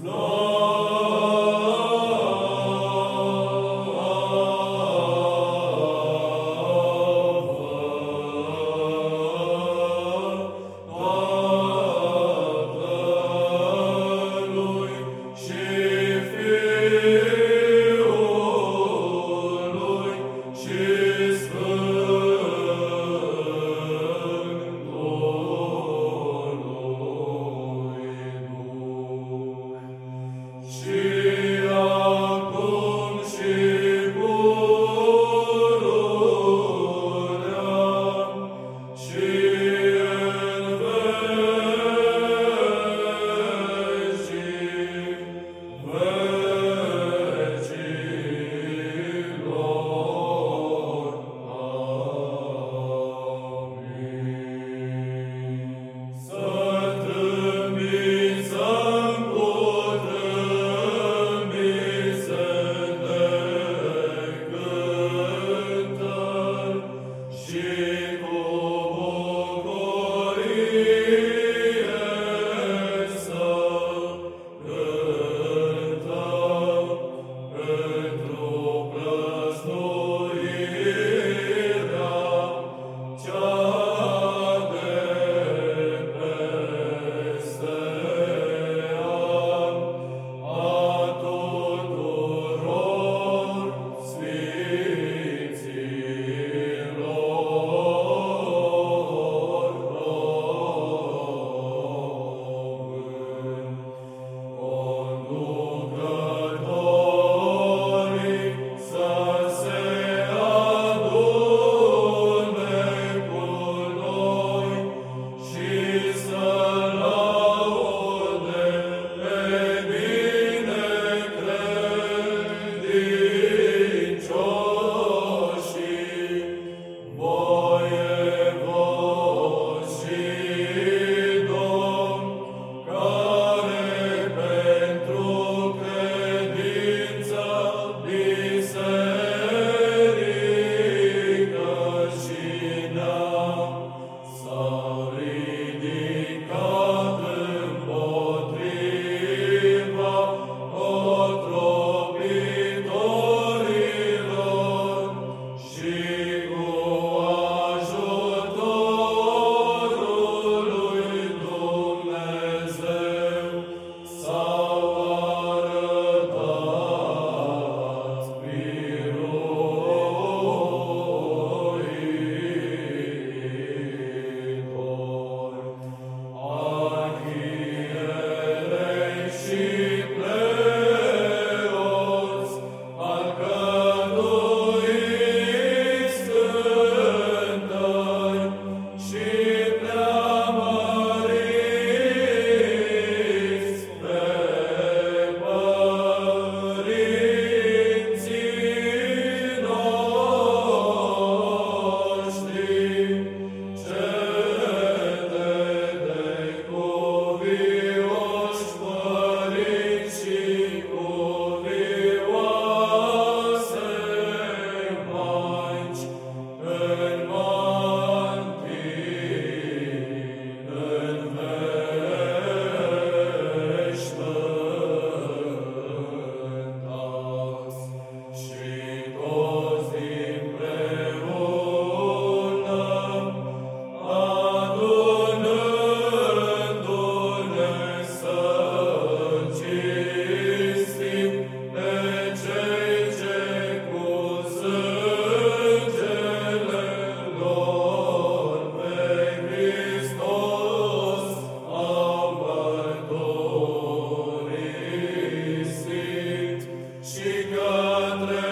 flow. Singatre